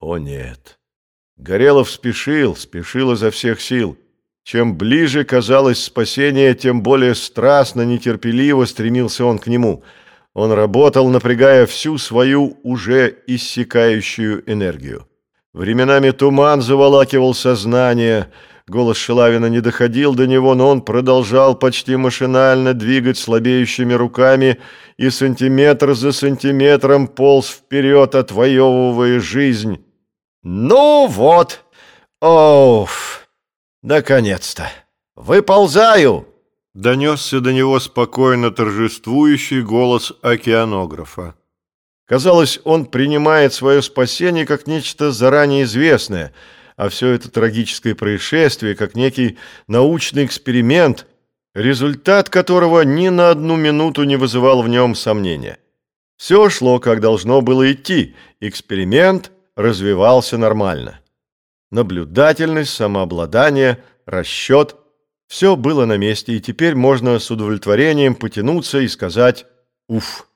О нет! Горелов спешил, спешил изо всех сил. Чем ближе казалось спасение, тем более страстно, нетерпеливо стремился он к нему. Он работал, напрягая всю свою уже иссякающую энергию. Временами туман заволакивал сознание, голос Шилавина не доходил до него, но он продолжал почти машинально двигать слабеющими руками и сантиметр за сантиметром полз вперед, отвоевывая жизнь. «Ну вот! Оф! Наконец-то! Выползаю!» Донесся до него спокойно торжествующий голос океанографа. Казалось, он принимает свое спасение как нечто заранее известное, а все это трагическое происшествие как некий научный эксперимент, результат которого ни на одну минуту не вызывал в нем сомнения. Все шло, как должно было идти. Эксперимент развивался нормально. Наблюдательность, самообладание, расчет – все было на месте, и теперь можно с удовлетворением потянуться и сказать «Уф».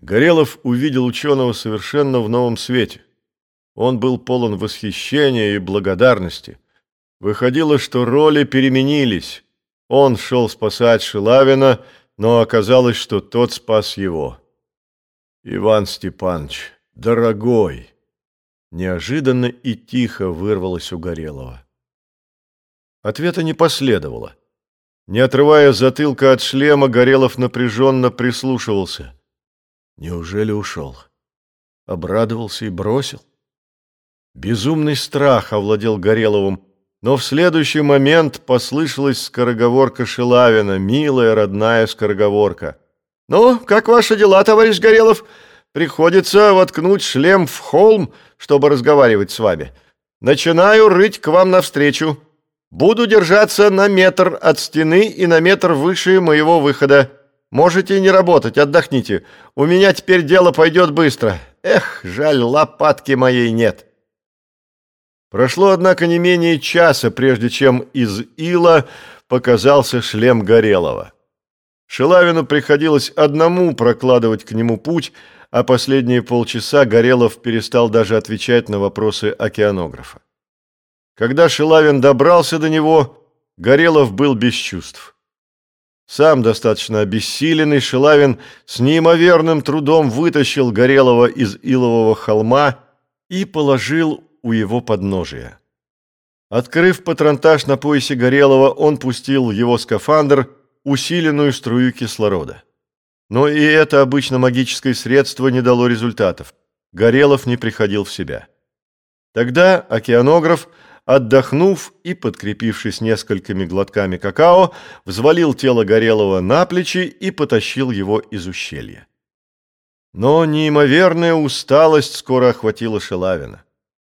Горелов увидел ученого совершенно в новом свете. Он был полон восхищения и благодарности. Выходило, что роли переменились. Он шел спасать Шилавина, но оказалось, что тот спас его. Иван Степанович, «Дорогой!» Неожиданно и тихо вырвалось у Горелого. Ответа не последовало. Не отрывая затылка от шлема, Горелов напряженно прислушивался. Неужели ушел? Обрадовался и бросил? Безумный страх овладел Гореловым, но в следующий момент послышалась скороговорка Шилавина, милая родная скороговорка. «Ну, как ваши дела, товарищ Горелов?» Приходится воткнуть шлем в холм, чтобы разговаривать с вами. Начинаю рыть к вам навстречу. Буду держаться на метр от стены и на метр выше моего выхода. Можете не работать, отдохните. У меня теперь дело пойдет быстро. Эх, жаль, лопатки моей нет. Прошло, однако, не менее часа, прежде чем из ила показался шлем Горелого. Шилавину приходилось одному прокладывать к нему путь, а последние полчаса Горелов перестал даже отвечать на вопросы океанографа. Когда Шилавин добрался до него, Горелов был без чувств. Сам достаточно обессиленный, Шилавин с неимоверным трудом вытащил Горелого из илового холма и положил у его подножия. Открыв патронтаж на поясе Горелого, он пустил его скафандр усиленную струю кислорода. Но и это обычно магическое средство не дало результатов. Горелов не приходил в себя. Тогда океанограф, отдохнув и подкрепившись несколькими глотками какао, взвалил тело Горелого на плечи и потащил его из ущелья. Но неимоверная усталость скоро охватила Шелавина.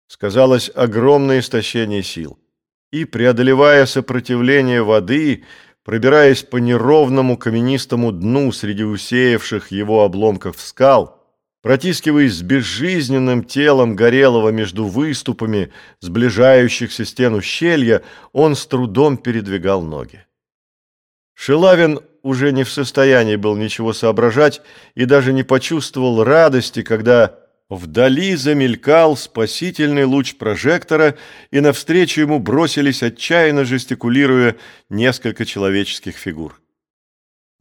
Сказалось огромное истощение сил. И, преодолевая сопротивление воды, пробираясь по неровному каменистому дну среди усеявших его обломков скал, протискиваясь с безжизненным телом Горелого между выступами сближающихся стен ущелья, он с трудом передвигал ноги. Шилавин уже не в состоянии был ничего соображать и даже не почувствовал радости, когда Вдали замелькал спасительный луч прожектора, и навстречу ему бросились, отчаянно жестикулируя, несколько человеческих фигур.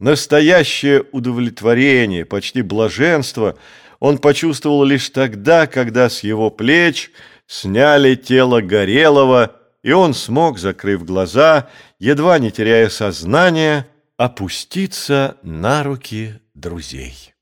Настоящее удовлетворение, почти блаженство он почувствовал лишь тогда, когда с его плеч сняли тело Горелого, и он смог, закрыв глаза, едва не теряя сознание, опуститься на руки друзей.